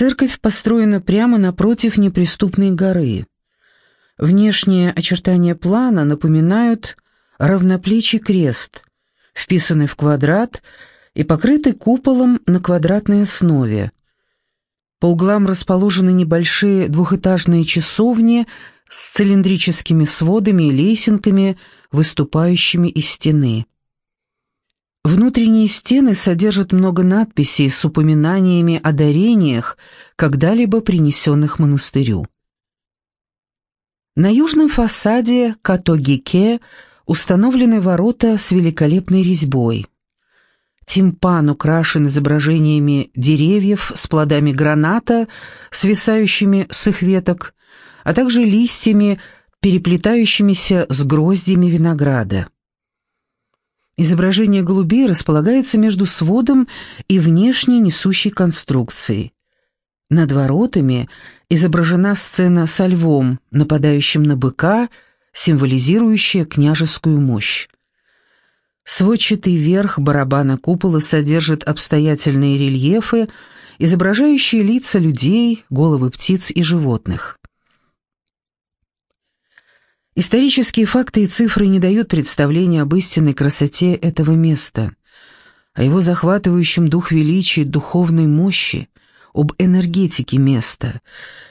Церковь построена прямо напротив неприступной горы. Внешние очертания плана напоминают равноплечий крест, вписанный в квадрат и покрытый куполом на квадратной основе. По углам расположены небольшие двухэтажные часовни с цилиндрическими сводами и лесенками, выступающими из стены. Внутренние стены содержат много надписей с упоминаниями о дарениях, когда-либо принесенных монастырю. На южном фасаде Катогике установлены ворота с великолепной резьбой. Тимпан украшен изображениями деревьев с плодами граната, свисающими с их веток, а также листьями, переплетающимися с гроздьями винограда. Изображение голубей располагается между сводом и внешней несущей конструкцией. Над воротами изображена сцена со львом, нападающим на быка, символизирующая княжескую мощь. Сводчатый верх барабана купола содержит обстоятельные рельефы, изображающие лица людей, головы птиц и животных. Исторические факты и цифры не дают представления об истинной красоте этого места, о его захватывающем дух величия духовной мощи, об энергетике места,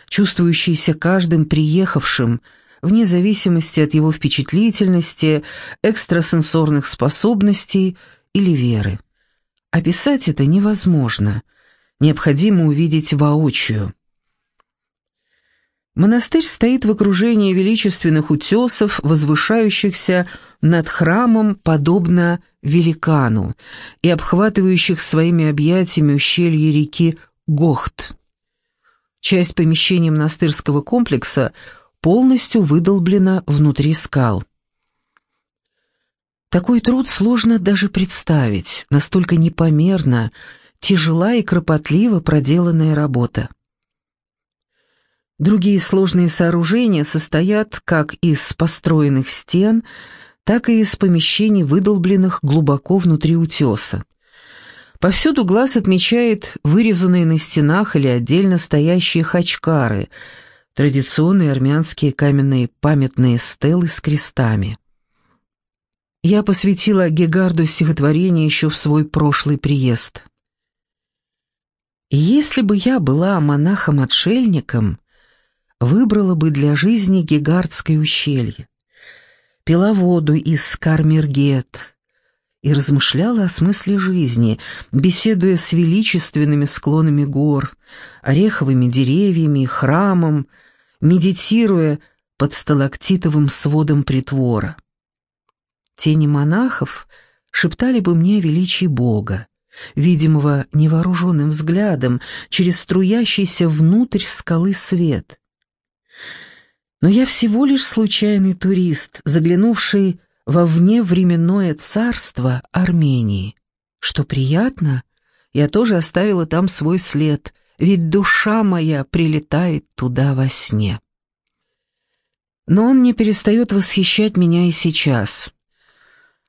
чувствующейся каждым приехавшим, вне зависимости от его впечатлительности, экстрасенсорных способностей или веры. Описать это невозможно, необходимо увидеть воочию. Монастырь стоит в окружении величественных утесов, возвышающихся над храмом подобно великану и обхватывающих своими объятиями ущелье реки Гохт. Часть помещений монастырского комплекса полностью выдолблена внутри скал. Такой труд сложно даже представить, настолько непомерно, тяжела и кропотливо проделанная работа. Другие сложные сооружения состоят как из построенных стен, так и из помещений, выдолбленных глубоко внутри утеса. Повсюду глаз отмечает вырезанные на стенах или отдельно стоящие хачкары, традиционные армянские каменные памятные стелы с крестами. Я посвятила Гегарду стихотворение еще в свой прошлый приезд. «Если бы я была монахом-отшельником, выбрала бы для жизни Гигардское ущелье, пила воду из Скармергет и размышляла о смысле жизни, беседуя с величественными склонами гор, ореховыми деревьями, храмом, медитируя под сталактитовым сводом притвора. Тени монахов шептали бы мне о величии Бога, видимого невооруженным взглядом через струящийся внутрь скалы свет. Но я всего лишь случайный турист, заглянувший во вневременное царство Армении. Что приятно, я тоже оставила там свой след, ведь душа моя прилетает туда во сне. Но он не перестает восхищать меня и сейчас.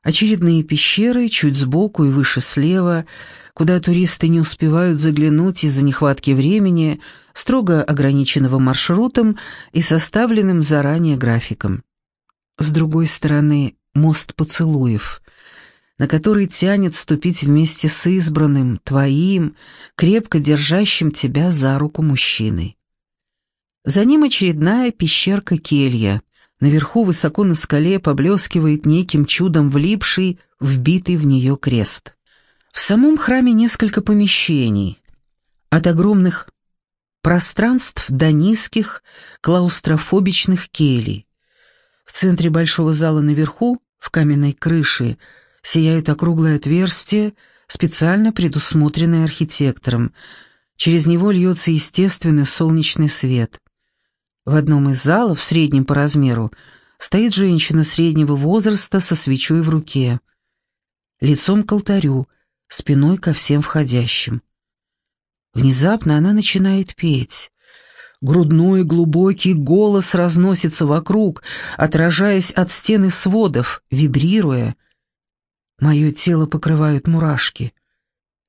Очередные пещеры, чуть сбоку и выше слева, куда туристы не успевают заглянуть из-за нехватки времени, строго ограниченного маршрутом и составленным заранее графиком. С другой стороны, мост поцелуев, на который тянет ступить вместе с избранным, твоим, крепко держащим тебя за руку мужчиной. За ним очередная пещерка-келья. Наверху, высоко на скале, поблескивает неким чудом влипший, вбитый в нее крест. В самом храме несколько помещений. От огромных пространств до низких клаустрофобичных келей. В центре большого зала наверху, в каменной крыше, сияет округлое отверстие, специально предусмотренное архитектором. Через него льется естественный солнечный свет. В одном из залов, среднем по размеру, стоит женщина среднего возраста со свечой в руке. Лицом к алтарю — спиной ко всем входящим. Внезапно она начинает петь. Грудной глубокий голос разносится вокруг, отражаясь от стены сводов, вибрируя. Мое тело покрывают мурашки.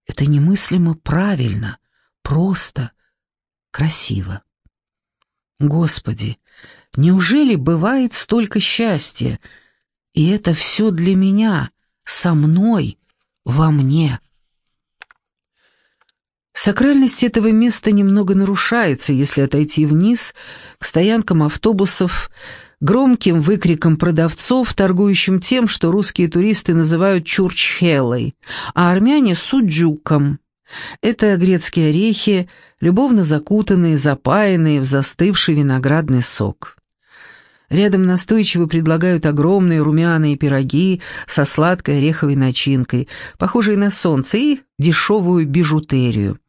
Это немыслимо правильно, просто, красиво. Господи, неужели бывает столько счастья? И это все для меня, со мной, во мне. Сакральность этого места немного нарушается, если отойти вниз, к стоянкам автобусов, громким выкриком продавцов, торгующим тем, что русские туристы называют чурчхелой, а армяне — суджуком. Это грецкие орехи, любовно закутанные, запаянные в застывший виноградный сок. Рядом настойчиво предлагают огромные румяные пироги со сладкой ореховой начинкой, похожие на солнце, и дешевую бижутерию.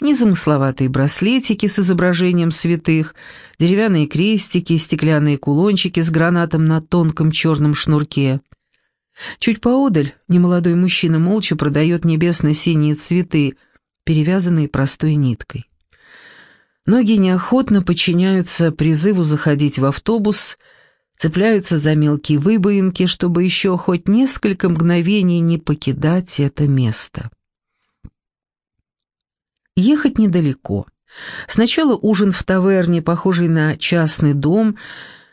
Незамысловатые браслетики с изображением святых, деревянные крестики, стеклянные кулончики с гранатом на тонком черном шнурке. Чуть поодаль немолодой мужчина молча продает небесно-синие цветы, перевязанные простой ниткой. Ноги неохотно подчиняются призыву заходить в автобус, цепляются за мелкие выбоинки, чтобы еще хоть несколько мгновений не покидать это место. Ехать недалеко. Сначала ужин в таверне, похожий на частный дом,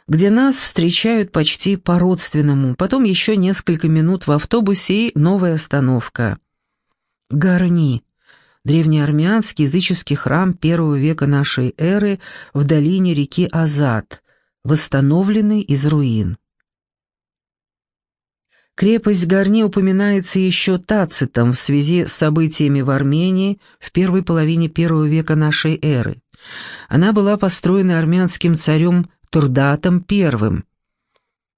где нас встречают почти по-родственному, потом еще несколько минут в автобусе и новая остановка. Гарни древнеармянский языческий храм первого века нашей эры в долине реки Азат, восстановленный из руин. Крепость Гарни упоминается еще Тацитом в связи с событиями в Армении в первой половине первого века нашей эры. Она была построена армянским царем Турдатом I,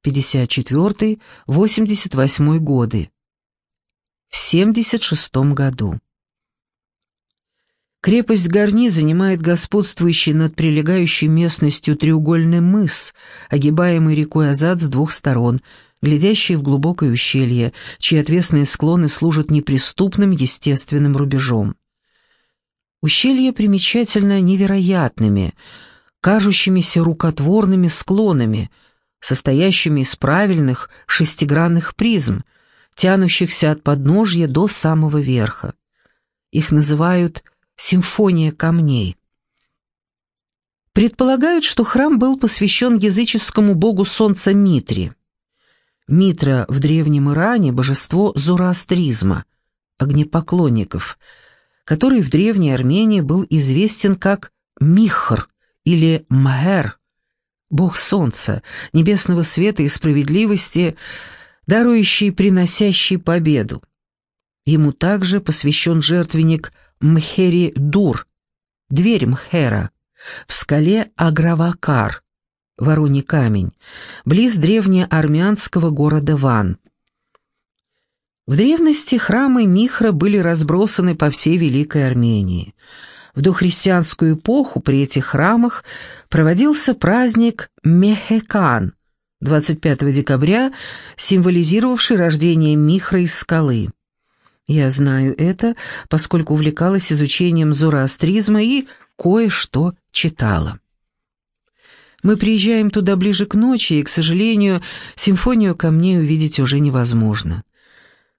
54-88 годы, в 76 году. Крепость Гарни занимает господствующий над прилегающей местностью треугольный мыс, огибаемый рекой Азад с двух сторон, глядящий в глубокое ущелье, чьи отвесные склоны служат неприступным естественным рубежом. Ущелья примечательно невероятными, кажущимися рукотворными склонами, состоящими из правильных шестигранных призм, тянущихся от подножья до самого верха. Их называют симфония камней. Предполагают, что храм был посвящен языческому богу солнца Митре. Митра в Древнем Иране – божество зороастризма, огнепоклонников, который в Древней Армении был известен как Михр или Мхер, бог солнца, небесного света и справедливости, дарующий приносящий победу. Ему также посвящен жертвенник Мхери-Дур, дверь Мхера, в скале Агравакар, Вороний камень, близ древнеармянского города Ван. В древности храмы Михра были разбросаны по всей Великой Армении. В дохристианскую эпоху при этих храмах проводился праздник Мехекан, 25 декабря, символизировавший рождение Михра из скалы. Я знаю это, поскольку увлекалась изучением зороастризма и кое-что читала. Мы приезжаем туда ближе к ночи, и, к сожалению, симфонию камней увидеть уже невозможно.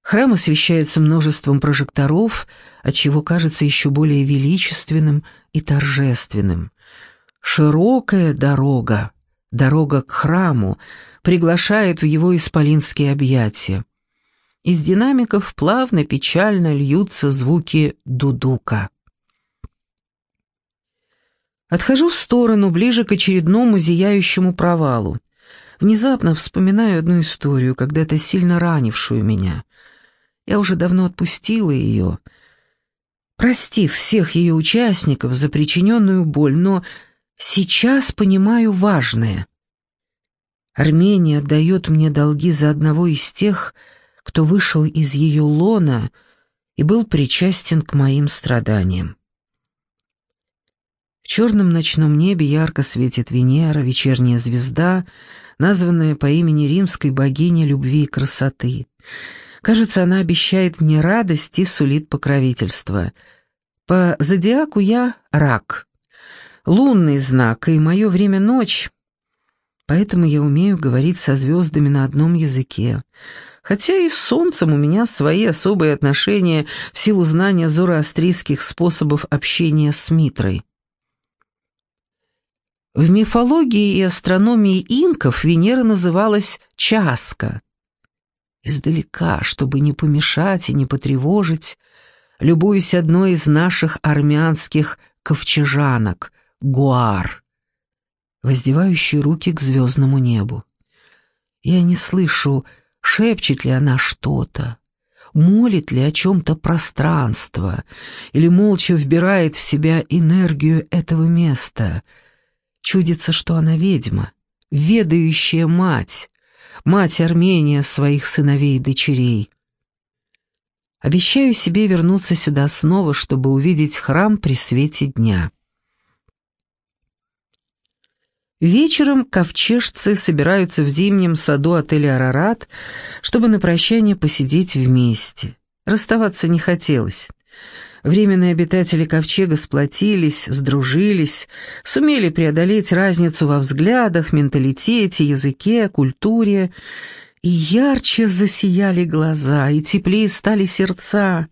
Храм освещается множеством прожекторов, отчего кажется еще более величественным и торжественным. Широкая дорога, дорога к храму, приглашает в его исполинские объятия. Из динамиков плавно, печально льются звуки дудука. Отхожу в сторону, ближе к очередному зияющему провалу. Внезапно вспоминаю одну историю, когда-то сильно ранившую меня. Я уже давно отпустила ее, простив всех ее участников за причиненную боль, но сейчас понимаю важное. Армения отдает мне долги за одного из тех, кто вышел из ее лона и был причастен к моим страданиям. В черном ночном небе ярко светит Венера, вечерняя звезда, названная по имени римской богини любви и красоты. Кажется, она обещает мне радость и сулит покровительство. По зодиаку я рак. Лунный знак, и мое время ночь. Поэтому я умею говорить со звездами на одном языке хотя и с солнцем у меня свои особые отношения в силу знания зороастрийских способов общения с Митрой. В мифологии и астрономии инков Венера называлась Часка. Издалека, чтобы не помешать и не потревожить, любуюсь одной из наших армянских ковчежанок — Гуар, воздевающей руки к звездному небу. Я не слышу, шепчет ли она что-то, молит ли о чем-то пространство, или молча вбирает в себя энергию этого места. Чудится, что она ведьма, ведающая мать, мать Армения своих сыновей и дочерей. Обещаю себе вернуться сюда снова, чтобы увидеть храм при свете дня. Вечером ковчежцы собираются в зимнем саду отеля «Арарат», чтобы на прощание посидеть вместе. Расставаться не хотелось. Временные обитатели ковчега сплотились, сдружились, сумели преодолеть разницу во взглядах, менталитете, языке, культуре, и ярче засияли глаза, и теплее стали сердца.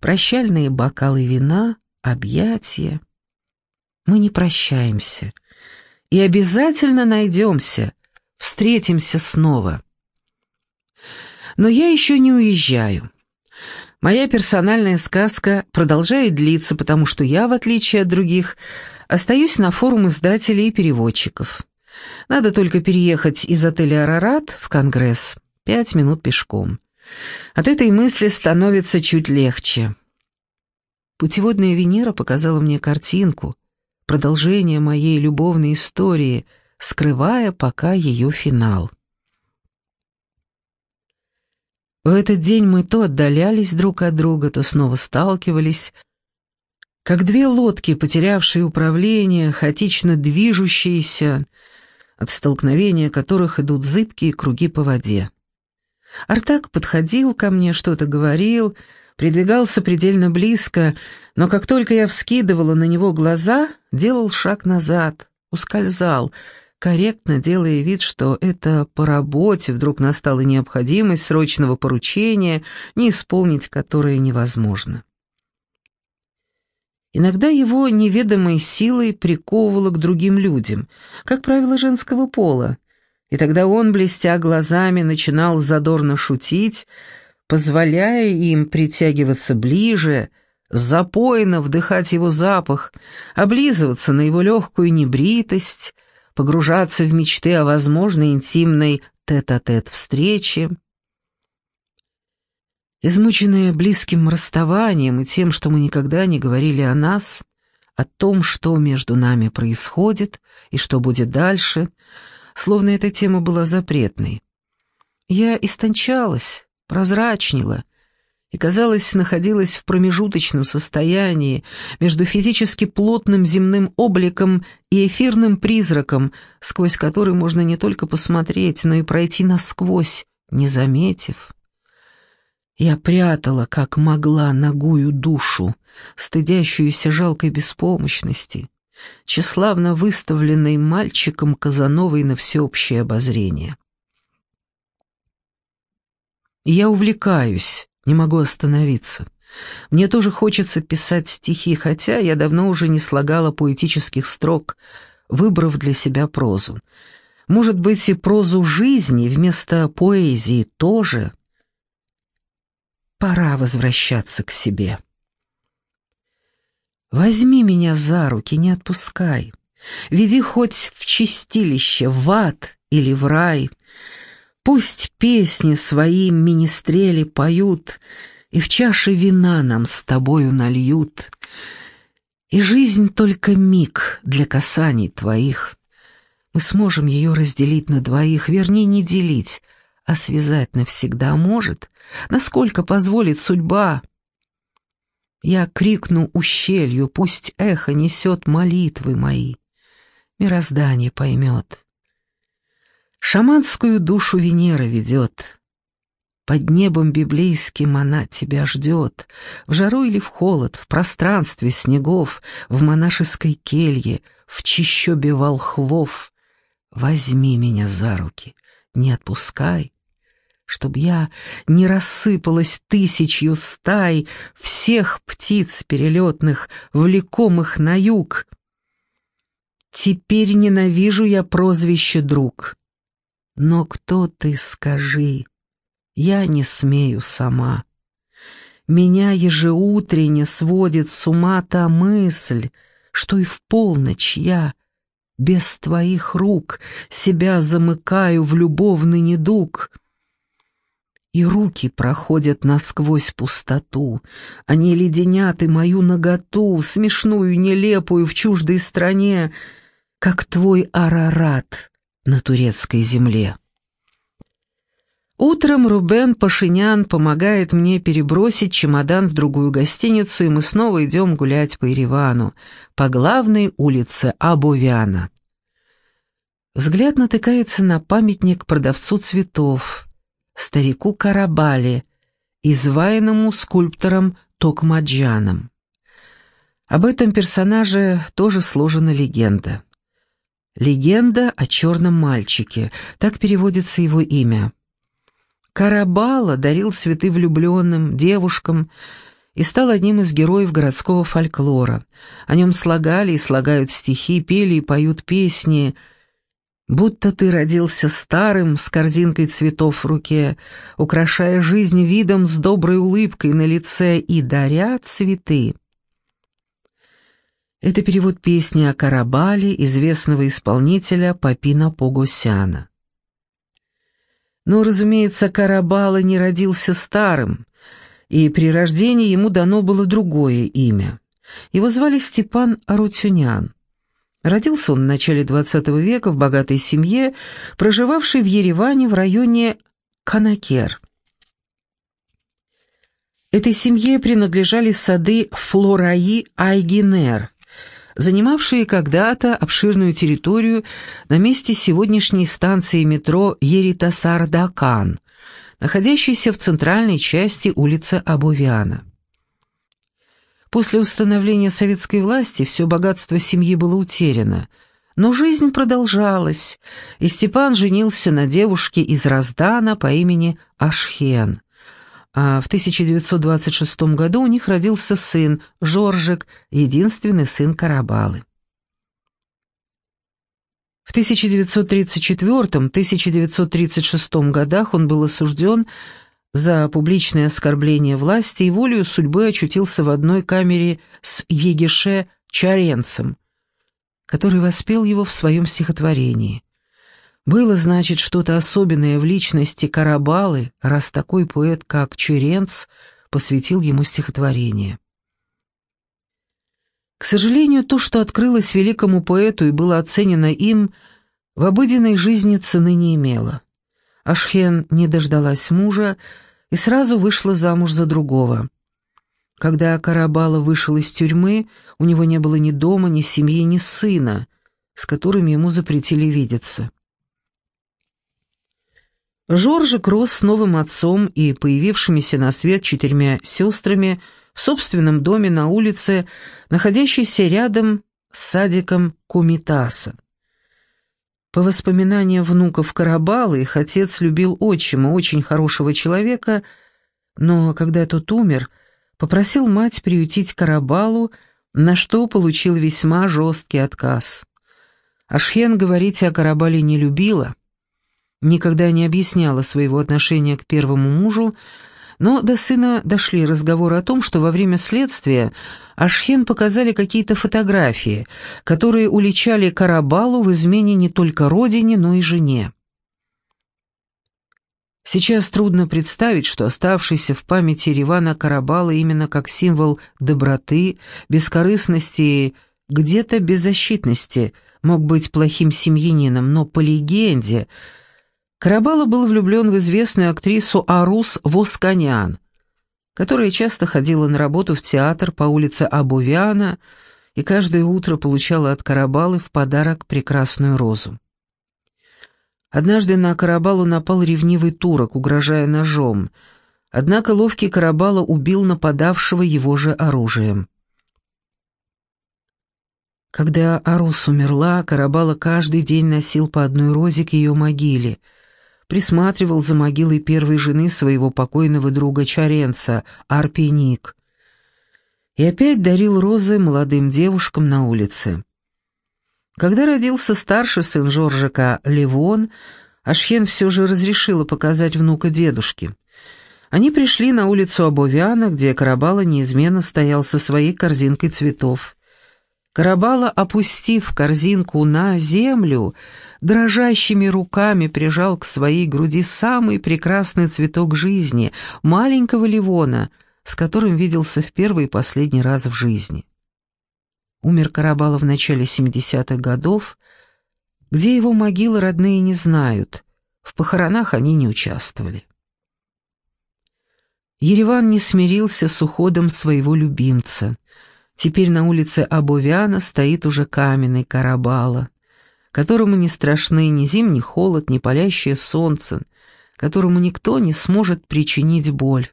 Прощальные бокалы вина, объятия. Мы не прощаемся. И обязательно найдемся, встретимся снова. Но я еще не уезжаю. Моя персональная сказка продолжает длиться, потому что я, в отличие от других, остаюсь на форум издателей и переводчиков. Надо только переехать из отеля «Арарат» в Конгресс. Пять минут пешком. От этой мысли становится чуть легче. Путеводная Венера показала мне картинку, продолжение моей любовной истории, скрывая пока ее финал. В этот день мы то отдалялись друг от друга, то снова сталкивались, как две лодки, потерявшие управление, хаотично движущиеся, от столкновения которых идут зыбкие круги по воде. Артак подходил ко мне, что-то говорил, придвигался предельно близко, но как только я вскидывала на него глаза, делал шаг назад, ускользал, корректно делая вид, что это по работе вдруг настала необходимость срочного поручения, не исполнить которое невозможно. Иногда его неведомой силой приковывало к другим людям, как правило, женского пола, и тогда он, блестя глазами, начинал задорно шутить, позволяя им притягиваться ближе, запойно вдыхать его запах, облизываться на его легкую небритость, погружаться в мечты о возможной интимной тет-а-тет -тет встрече. Измученная близким расставанием и тем, что мы никогда не говорили о нас, о том, что между нами происходит и что будет дальше, словно эта тема была запретной. Я истончалась, прозрачнела и, казалось, находилась в промежуточном состоянии между физически плотным земным обликом и эфирным призраком, сквозь который можно не только посмотреть, но и пройти насквозь, не заметив. Я прятала, как могла, ногую душу, стыдящуюся жалкой беспомощности, тщеславно выставленной мальчиком Казановой на всеобщее обозрение. Я увлекаюсь, не могу остановиться. Мне тоже хочется писать стихи, хотя я давно уже не слагала поэтических строк, выбрав для себя прозу. Может быть, и прозу жизни вместо поэзии тоже — Пора возвращаться к себе. Возьми меня за руки, не отпускай. Веди хоть в чистилище, в ад или в рай. Пусть песни свои министрели поют, И в чаше вина нам с тобою нальют. И жизнь только миг для касаний твоих. Мы сможем ее разделить на двоих, вернее, не делить, а связать навсегда может, насколько позволит судьба. Я крикну ущелью, пусть эхо несет молитвы мои, мироздание поймет. Шаманскую душу Венера ведет, под небом библейским она тебя ждет, в жару или в холод, в пространстве снегов, в монашеской келье, в чищобе волхвов. Возьми меня за руки, не отпускай, чтоб я не рассыпалась тысячью стай всех птиц перелетных, влекомых на юг. Теперь ненавижу я прозвище «друг». Но кто ты, скажи? Я не смею сама. Меня ежеутренне сводит с ума та мысль, что и в полночь я, без твоих рук, себя замыкаю в любовный недуг. И руки проходят насквозь пустоту, они леденят и мою наготу, смешную, нелепую в чуждой стране, как твой Арарат на турецкой земле. Утром Рубен Пашинян помогает мне перебросить чемодан в другую гостиницу, и мы снова идем гулять по Еревану, по главной улице Абувяна. Взгляд натыкается на памятник продавцу цветов, старику Карабали, изваянному скульптором Токмаджаном. Об этом персонаже тоже сложена легенда. Легенда о черном мальчике, так переводится его имя. Карабала дарил цветы влюбленным, девушкам и стал одним из героев городского фольклора. О нем слагали и слагают стихи, пели и поют песни. Будто ты родился старым, с корзинкой цветов в руке, украшая жизнь видом с доброй улыбкой на лице и даря цветы. Это перевод песни о Карабале известного исполнителя Папина Погосяна. Но, разумеется, Карабала не родился старым, и при рождении ему дано было другое имя. Его звали Степан Арутюнян. Родился он в начале XX века в богатой семье, проживавшей в Ереване в районе Канакер. Этой семье принадлежали сады Флораи Айгинер, занимавшие когда-то обширную территорию на месте сегодняшней станции метро Еритасар-Дакан, находящейся в центральной части улицы Абувиана. После установления советской власти все богатство семьи было утеряно, но жизнь продолжалась, и Степан женился на девушке из Раздана по имени Ашхен – а в 1926 году у них родился сын, Жоржик, единственный сын Карабалы. В 1934-1936 годах он был осужден за публичное оскорбление власти и волею судьбы очутился в одной камере с Егеше Чаренцем, который воспел его в своем стихотворении. Было, значит, что-то особенное в личности Карабалы, раз такой поэт, как Черенц, посвятил ему стихотворение. К сожалению, то, что открылось великому поэту и было оценено им, в обыденной жизни цены не имело. Ашхен не дождалась мужа и сразу вышла замуж за другого. Когда Карабала вышел из тюрьмы, у него не было ни дома, ни семьи, ни сына, с которыми ему запретили видеться. Жоржик рос с новым отцом и появившимися на свет четырьмя сестрами в собственном доме на улице, находящейся рядом с садиком Кумитаса. По воспоминаниям внуков Карабала, их отец любил отчима, очень хорошего человека, но когда тот умер, попросил мать приютить Карабалу, на что получил весьма жесткий отказ. Ашхен говорить о Карабале не любила — никогда не объясняла своего отношения к первому мужу, но до сына дошли разговоры о том, что во время следствия Ашхен показали какие-то фотографии, которые уличали Карабалу в измене не только родине, но и жене. Сейчас трудно представить, что оставшийся в памяти Ривана Карабала именно как символ доброты, бескорыстности и где-то беззащитности мог быть плохим семьянином, но по легенде – Карабала был влюблен в известную актрису Арус Восканян, которая часто ходила на работу в театр по улице Абувиана и каждое утро получала от Карабалы в подарок прекрасную розу. Однажды на Карабалу напал ревнивый турок, угрожая ножом, однако ловкий Карабала убил нападавшего его же оружием. Когда Арус умерла, Карабала каждый день носил по одной розе к ее могиле — присматривал за могилой первой жены своего покойного друга Чаренца, Арпеник, и опять дарил розы молодым девушкам на улице. Когда родился старший сын Жоржика Левон, Ашхен все же разрешила показать внука дедушке. Они пришли на улицу Абовиана, где Карабала неизменно стоял со своей корзинкой цветов. Карабала, опустив корзинку на землю, дрожащими руками прижал к своей груди самый прекрасный цветок жизни, маленького Ливона, с которым виделся в первый и последний раз в жизни. Умер Карабала в начале 70-х годов, где его могилы родные не знают, в похоронах они не участвовали. Ереван не смирился с уходом своего любимца. Теперь на улице Абовяна стоит уже каменный Карабала, которому не страшны ни зимний холод, ни палящее солнце, которому никто не сможет причинить боль.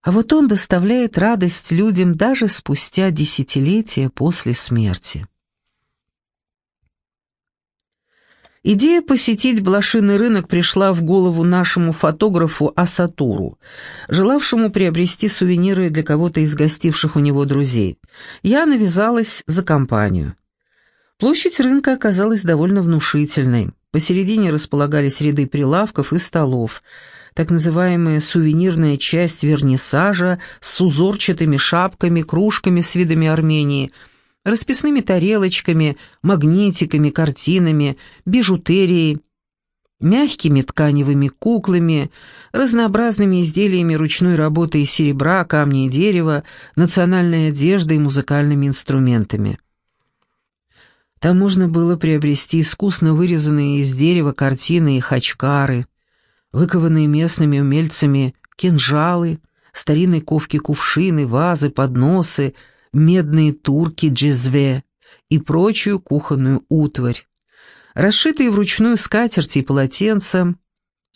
А вот он доставляет радость людям даже спустя десятилетия после смерти. Идея посетить блошиный рынок пришла в голову нашему фотографу Асатуру, желавшему приобрести сувениры для кого-то из гостивших у него друзей. Я навязалась за компанию. Площадь рынка оказалась довольно внушительной. Посередине располагались ряды прилавков и столов – так называемая сувенирная часть вернисажа с узорчатыми шапками, кружками с видами Армении, расписными тарелочками, магнитиками, картинами, бижутерией, мягкими тканевыми куклами, разнообразными изделиями ручной работы из серебра, камня и дерева, национальной одеждой и музыкальными инструментами. Там можно было приобрести искусно вырезанные из дерева картины и хачкары – выкованные местными умельцами кинжалы, старинные ковки-кувшины, вазы, подносы, медные турки джезве и прочую кухонную утварь, расшитые вручную скатерти и полотенца,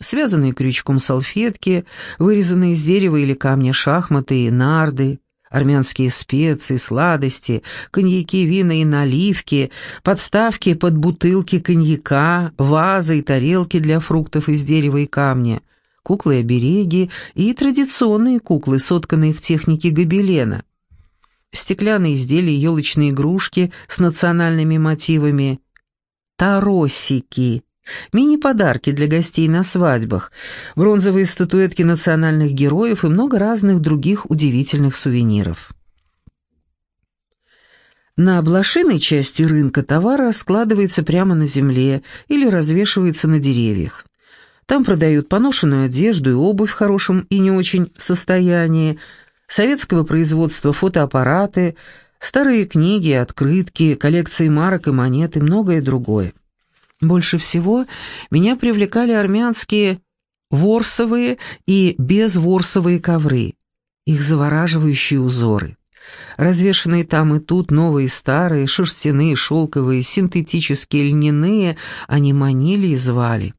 связанные крючком салфетки, вырезанные из дерева или камня шахматы и нарды, армянские специи, сладости, коньяки, вина и наливки, подставки под бутылки коньяка, вазы и тарелки для фруктов из дерева и камня, куклы-обереги и традиционные куклы, сотканные в технике гобелена, стеклянные изделия елочные игрушки с национальными мотивами, таросики, Мини-подарки для гостей на свадьбах, бронзовые статуэтки национальных героев и много разных других удивительных сувениров. На блошиной части рынка товар складывается прямо на земле или развешивается на деревьях. Там продают поношенную одежду и обувь в хорошем и не очень состоянии, советского производства фотоаппараты, старые книги, открытки, коллекции марок и монет и многое другое. Больше всего меня привлекали армянские ворсовые и безворсовые ковры, их завораживающие узоры. Развешанные там и тут новые старые, шерстяные, шелковые, синтетические, льняные, они манили и звали.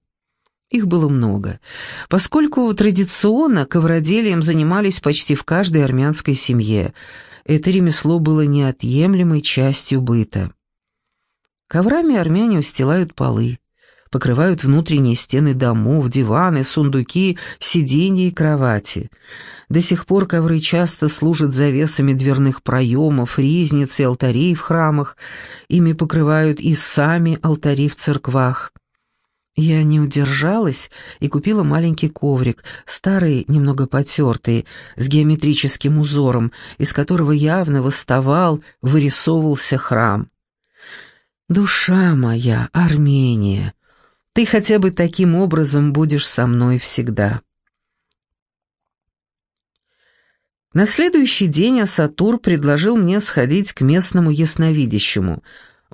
Их было много, поскольку традиционно ковроделием занимались почти в каждой армянской семье. Это ремесло было неотъемлемой частью быта. Коврами армяне устилают полы, покрывают внутренние стены домов, диваны, сундуки, сиденья и кровати. До сих пор ковры часто служат завесами дверных проемов, ризниц и алтарей в храмах, ими покрывают и сами алтари в церквах. Я не удержалась и купила маленький коврик, старый, немного потертый, с геометрическим узором, из которого явно восставал, вырисовывался храм. «Душа моя, Армения, ты хотя бы таким образом будешь со мной всегда». На следующий день Асатур предложил мне сходить к местному ясновидящему,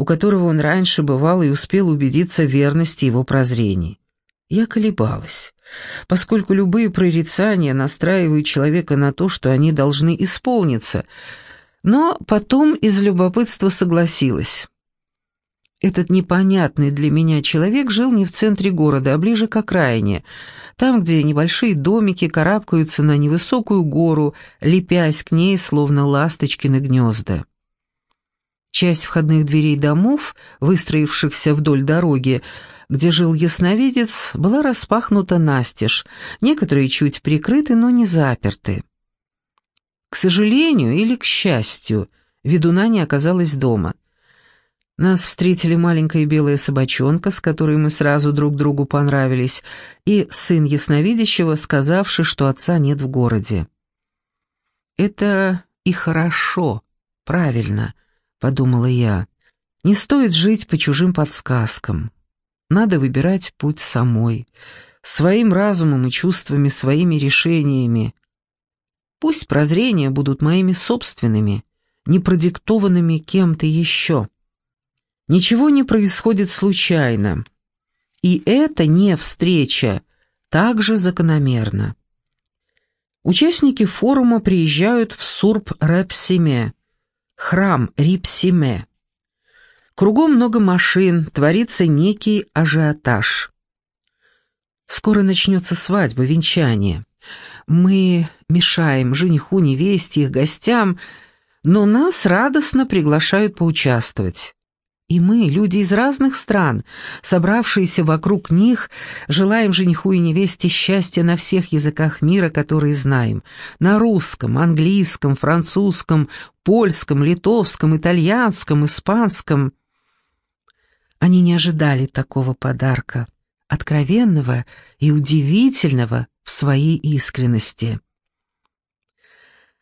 у которого он раньше бывал и успел убедиться в верности его прозрений. Я колебалась, поскольку любые прорицания настраивают человека на то, что они должны исполниться, но потом из любопытства согласилась. Этот непонятный для меня человек жил не в центре города, а ближе к окраине, там, где небольшие домики карабкаются на невысокую гору, лепясь к ней, словно ласточкины гнезда. Часть входных дверей домов, выстроившихся вдоль дороги, где жил ясновидец, была распахнута настежь, некоторые чуть прикрыты, но не заперты. К сожалению или к счастью, ведуна не оказалась дома. Нас встретили маленькая белая собачонка, с которой мы сразу друг другу понравились, и сын ясновидящего, сказавший, что отца нет в городе. «Это и хорошо, правильно», — подумала я. «Не стоит жить по чужим подсказкам. Надо выбирать путь самой, своим разумом и чувствами, своими решениями. Пусть прозрения будут моими собственными, не продиктованными кем-то еще». Ничего не происходит случайно. И это не встреча, также закономерно. Участники форума приезжают в Сурб-Репсиме, храм Рипсиме. Кругом много машин, творится некий ажиотаж. Скоро начнется свадьба, венчание. Мы мешаем жениху, невесте, их гостям, но нас радостно приглашают поучаствовать. И мы, люди из разных стран, собравшиеся вокруг них, желаем жениху и невесте счастья на всех языках мира, которые знаем. На русском, английском, французском, польском, литовском, итальянском, испанском. Они не ожидали такого подарка, откровенного и удивительного в своей искренности.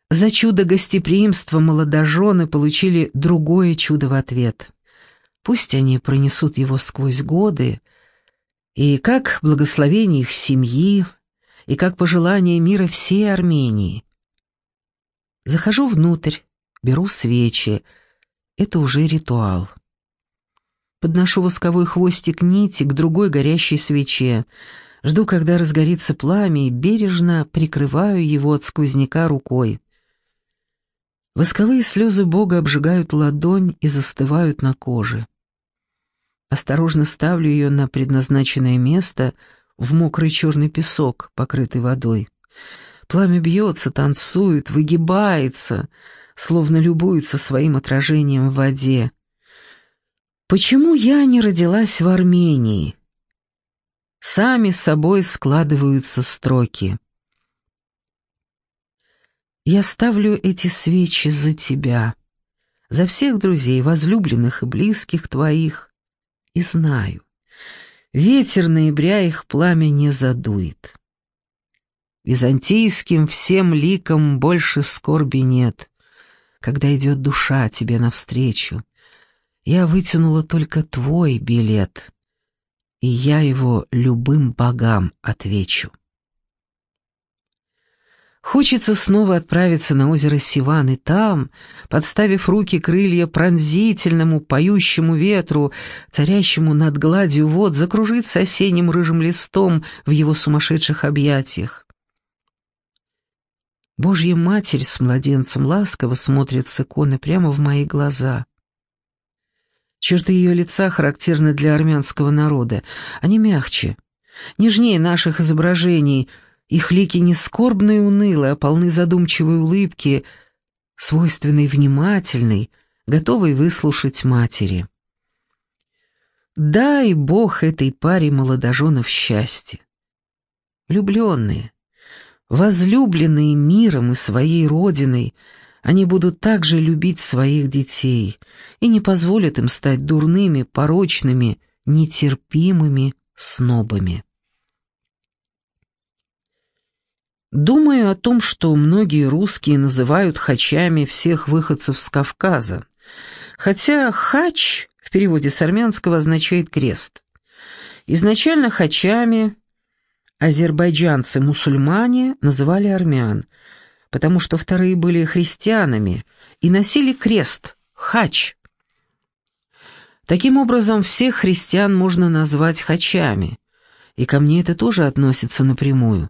За чудо гостеприимства молодожены получили другое чудо в ответ — Пусть они пронесут его сквозь годы, и как благословение их семьи, и как пожелание мира всей Армении. Захожу внутрь, беру свечи. Это уже ритуал. Подношу восковой хвостик нити к другой горящей свече. Жду, когда разгорится пламя, и бережно прикрываю его от сквозняка рукой. Восковые слезы Бога обжигают ладонь и застывают на коже. Осторожно ставлю ее на предназначенное место в мокрый черный песок, покрытый водой. Пламя бьется, танцует, выгибается, словно любуется своим отражением в воде. Почему я не родилась в Армении? Сами собой складываются строки. Я ставлю эти свечи за тебя, за всех друзей, возлюбленных и близких твоих, и знаю, ветер ноября их пламя не задует. Византийским всем ликом больше скорби нет, когда идет душа тебе навстречу. Я вытянула только твой билет, и я его любым богам отвечу. Хочется снова отправиться на озеро Сиван и там, подставив руки крылья пронзительному, поющему ветру, царящему над гладью вод, закружиться осенним рыжим листом в его сумасшедших объятиях. Божья Матерь с младенцем ласково смотрит с иконы прямо в мои глаза. Черты ее лица характерны для армянского народа. Они мягче, нежнее наших изображений — их лики не скорбны и унылы, а полны задумчивой улыбки, свойственной внимательной, готовой выслушать матери. Дай Бог этой паре молодоженов счастья. Влюбленные, возлюбленные миром и своей родиной, они будут также любить своих детей и не позволят им стать дурными, порочными, нетерпимыми снобами. Думаю о том, что многие русские называют хачами всех выходцев с Кавказа, хотя хач в переводе с армянского означает крест. Изначально хачами азербайджанцы-мусульмане называли армян, потому что вторые были христианами и носили крест, хач. Таким образом, всех христиан можно назвать хачами, и ко мне это тоже относится напрямую.